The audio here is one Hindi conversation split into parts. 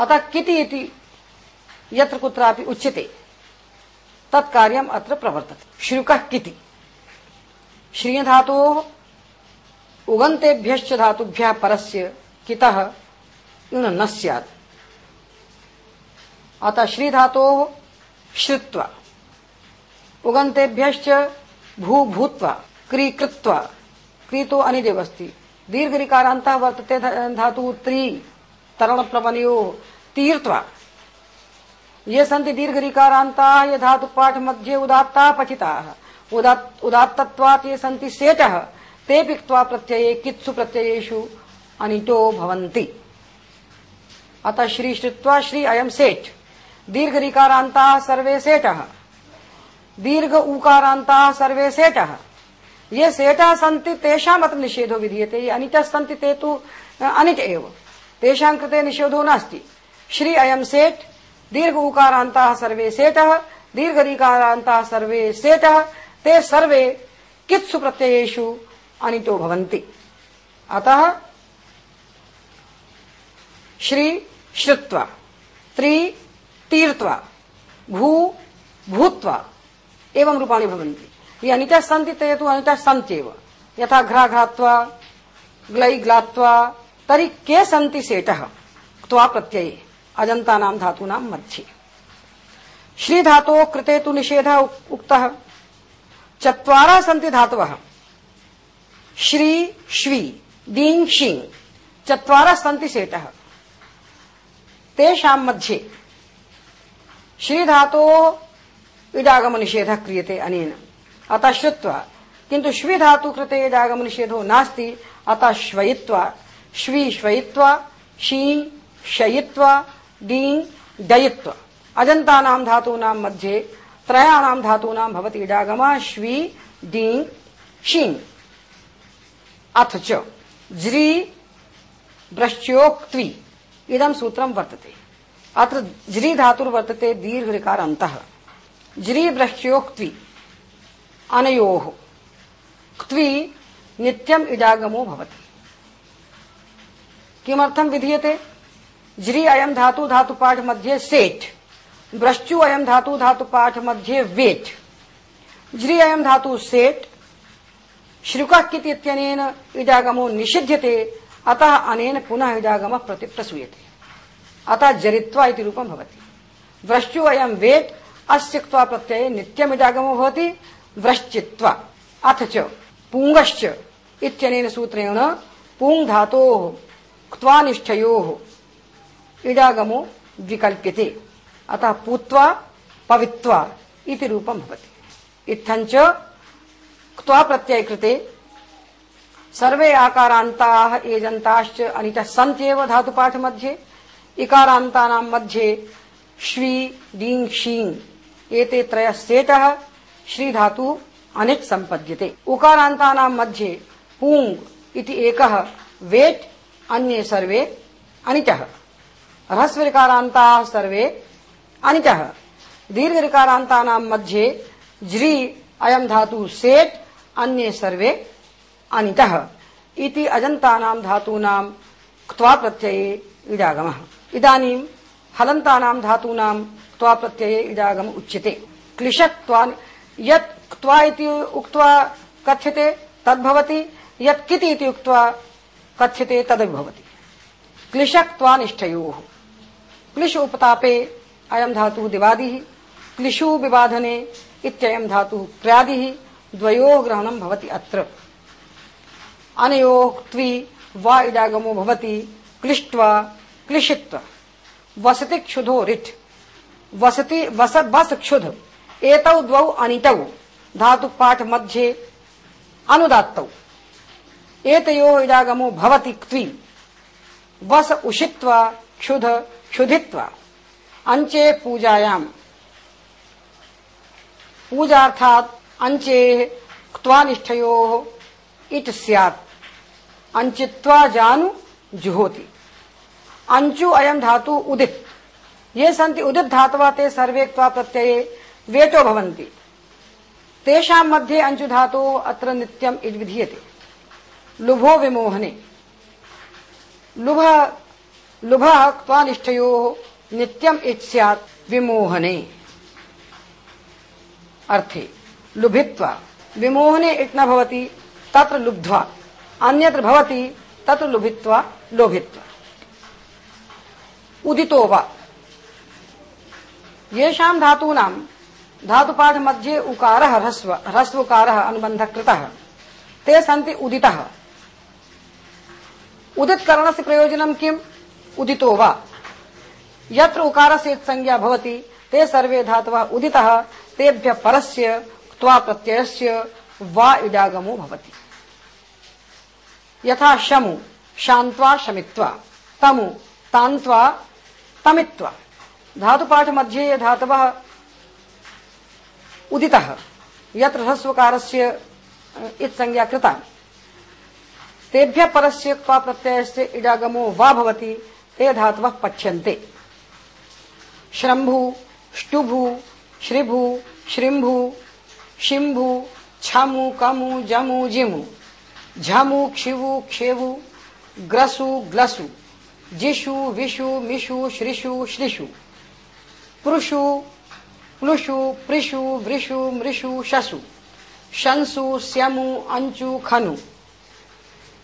अतः किति इति यत्र कुत्रापि उच्यते। तत्कार्यम् अत्र प्रवर्तते। श्रुकः किति? श्रिय धातोः उगन्तेभ्यश्च धातुभ्यः परस्य कितः? न स्यात्। अतः श्री धातोः श्रुत्वा, उगन्तेभ्यश्च भू, भूत्वा क्री कृत्वा क्री तो अनिदेव अस्ति। दीर्घरिकारान्तः वर्तते धातुः त्री। तरणप्रवणयोः तीर्त्वा। ये सन्ति दीर्घरिकारान्ताः ये धातुपाठ मध्ये उदात्ताः पठिताः। उदात्, उदात्तत्वात् ये सन्ति सेटः, ते पिक्त्वा प्रत्यये, कित्सु प्रत्ययेषु अनितो भवन्ति। अतः श्री श्रुत्वा श्री अयम सेठ दीर्घरिकारान्ताः सर्वे सेटः। दीर्घ उकारान्ताः सर्वे सेटः। ये सेटः सन्ति तेषाम् अत्र निषेधो विधीयते, ये अनितः सन्ति ते तु अनिट एव। तेषां कृते निषेधो नास्ति। श्री अयम सेठ, दीर्घ उकारान्ताः सर्वे सेटः दीर्घरिकारान्ताः सर्वे सेटः ते सर्वे कित्सु प्रत्ययेषु अनितो भवन्ति। अतः श्री श्रुत्वा, त्रि तीर्त्वा, भू भूत्वा एवं रूपाणि भवन्ति। ये अनितः सन्ति ते तु अनितः सन्त्येव। यथा घ्राघ्रात्वा ग्लै ग्लात्वा तर्हि के सन्ति सेटः? क्त्वा प्रत्यये अजन्तानां धातूनां मध्ये। श्री धातोः कृते तु निषेधः उक्तः। चत्वारः सन्ति धातवः। श्री, श्वी दीं शीं चत्वारः सन्ति सेटः। तेषां मध्ये। श्री धातोः इडागम निषेधः क्रियते अनेन। अतः श्रुत्वा, किन्तु श्वी धातु कृते इडागम निषेधो नास्ति। अतः श्वयित्वा श्वी श्वयित्वा शीं शयित्वा डीं, डयित्वा। अजन्तानां धातूनां मध्ये, त्रयाणां धातूनां भवति इडागमः, श्वी, डीं शीं अथ च, ज्री भ्रश्च्योक्त्वी इदं सूत्रं वर्तते। अत्र ज्री धातुर्वर्तते दीर्घकार अन्तः ज्री भ्रश्च्योक्त्वी अनयोः। क्त्वी नित्यम् इडागमो भवति। किमर्थं विधीयते? ज्री अयम धातु धातु पाठ मध्ये सेठ। भ्रश्चु अयम धातु धातु पाठ मध्ये वेट ज्री अयम धातु सेठ। श्रुकः किति इत्यनेन इडागमो निषिध्यते, अतः अनेन पुनः इडागमः प्रति प्रसूयते अतः जरित्वा इति रूपं भवति। व्रश्चु अयं वेट् अस्य क्त्वा प्रत्यये नित्यमिडागमो भवति। व्रश्चित्वा अथ च पुङ्गश्च इत्यनेन सूत्रेण पुङ् धातोः क्त्वानिष्ठयोः। इडागमो विकल्प्यते। अतः पूत्वा, पवित्वा इति रूपं भवति। इत्थञ्च क्त्वा प्रत्यय कृते सर्वे आकारान्ताः एजन्ताश्च अनितः सन्त्येव धातुपाठ मध्ये इकारान्तानां मध्ये श्वी डीं शीं एते त्रयः सेटः श्री धातु अनिट् सम्पद्यते उकारान्तानां मध्ये पूङ् इति एकः वेट् अन्ये सर्वे अनिटः ह्रस्वरिकारान्ताः सर्वे अनिटः दीर्घरिकारान्तानां मध्ये ज्री अयं धातु सेट्, अन्ये सर्वे अनितः इति अजन्तानां धातूनां क्त्वा प्रत्यये इडागमः। इदानीं हलन्तानां धातूनां क्त्वा प्रत्यये इडागम उच्यते। क्लिशक्त्वा यत् क्त्वा इति उक्त्वा कथ्यते, तद्भवति। यत् किति इति उक्त्वा कथ्यते तदपि भवति क्लिशक्त्वा निष्ठयोः क्लिश उपतापे अयं धातुः दिवादिः, क्लिशु विबाधने इत्ययं धातुः क्र्यादिः, द्वयोः ग्रहणं भवति अत्र। अनयोः त्वि वा इडागमो भवति, क्लिष्ट्वा क्लिशित्वा वसति क्षुधो रिट्। वसति, वस बस क्षुध एतौ द्वौ अनितौ। धातुपाठ मध्ये अनुदात्तौ। एतयोः इडागमो भवति क्त्वी वस उषित्वा, क्षुध, क्षुधित्वा। अंचे पूजायाम। पूजार्थात अंचे क्त्वानिष्ठयो इट स्यात्। अंचित्वा जानु जुहोति। अंचु अयम धातु उदित। ये सन्ति उदित धातवः ते सर्वे क्त्वा प्रत्यये वेटो भवन्ति। तेषां मध्ये अंचु धातु अत्र नित्यम् इति विधीयते लुभो विमोहने। लुभ लुभ क्वानिष्ठयो नित्यम इत्स्यात् विमोहने। अर्थे, लुभित्वा, विमोहने इट न भवति, तत्र लुब्ध्वा। अन्यत्र भवति, तत्र लुभित्वा, लोभित्वा। उदितो वा। येषां धातूनां धातुपाठ मध्ये उकारः ह्रस्व, ह्रस्वकारः अनुबन्धः कृतः ते सन्ति उदितः। उदित करणस्य प्रयोजनं किम्? उदितो वा? यत्र उकारस्य संज्ञा भवति, ते सर्वे धातवः उदितः, तेभ्य परस्य, त्वा प्रत्ययस्य, वा इडागमो भवति। यथा शमु, शान्त्वा शमित्वा, तमु, तान्त्वा तमित्वा। धातुपाठ मध्ये धातवः उदितः, यत्र ह्रस्वकारस्य, इत्संज्ञा कृता। तेभ्य परस्य क्वा प्रत्ययस्य इडागमो वा भवति, ते धातवः पच्यन्ते श्रम्भु, ष्टुभु, श्रीभु, श्रिम्भु, शिम्भु, छमु, कमु, जमु, जिमु। झमु, क्षिवु, क्षेवु, ग्रसु, ग्लसु। जिषु, विषु, मिषु, श्रीषु श्रीषु। पुरुषु प्लुषु प्रिषु, वृषु, मृषु, शसु। शंसु, स्यमु अंचु खनु।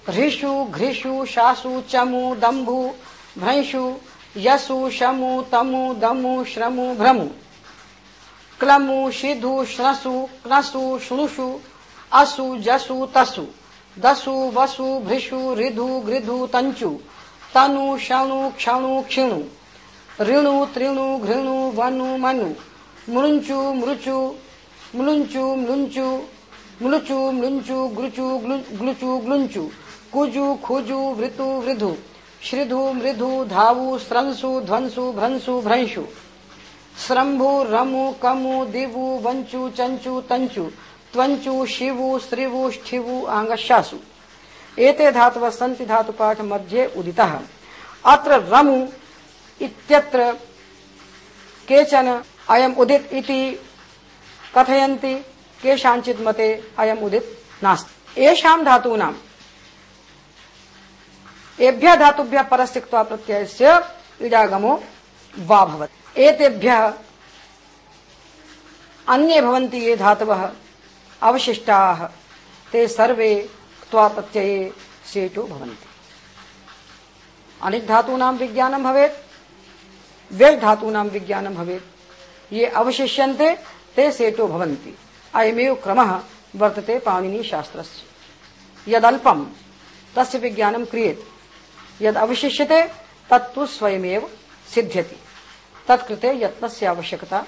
ह्रीषु घ्रीषु शासु, चमु, दम्भु, भ्रंशु, यसु, शमु, तमु, दमु, श्रमु, भ्रमु। क्लमु, शिधु, श्रसु क्नसु श्नुषु असु, जसु, तसु। दसु, वसु, भृषु, ऋधु, गृधु तंचु तनु, शणु, क्षणु, क्षिणु। ऋणु त्रिणु घृणु, वनु, मनु। मृंचु मृचु म्लुंचु म्लुंचु म्लुचु म्लुंचु ग्लुचु ग्लुचु ग्लुंचु कुजु खुजु वृतु वृधु, श्रिधु मृधु धावु स्रंसु ध्वंसु भ्रंसु भ्रंशु, स्रंभु रमु कमु दिवु वंचु चंचु तंचु, त्वंचु शिवु स्त्रिवु स्थिवु आंगशासु। एते धातवः सन्ति धातुपाठ मध्ये उदितः। अत्र रमु इत्यत्र केचन अयम् उदित इति कथयन्ति, केषाञ्चित् मते अयम् उदित नास्ति। येषां धातूनां एभ्य धातुभ्य परस्तिक्त्वा प्रत्ययस्य इडागमो वा भवति। अन्ये भवन्ति ये धातवः, अवशिष्टाः, ते सर्वे क्त्वा प्रत्यये सेटो भवन्ति। अनिक धातूनां विज्ञानं भवेत् व्यय धातूनां विज्ञानं भवेत्। ये अवशिष्यन्ते, ते सेटो भवन्ति। अयमेव क्रमः वर्तते पाणिनीशास्त्रस्य। यदल्पं, तस्य विज्ञानं क्रियते। यद अवशिष्यते तत्तु स्वयमेव सिद्ध्यति। तत्कृते यत्नस्य आवश्यकता।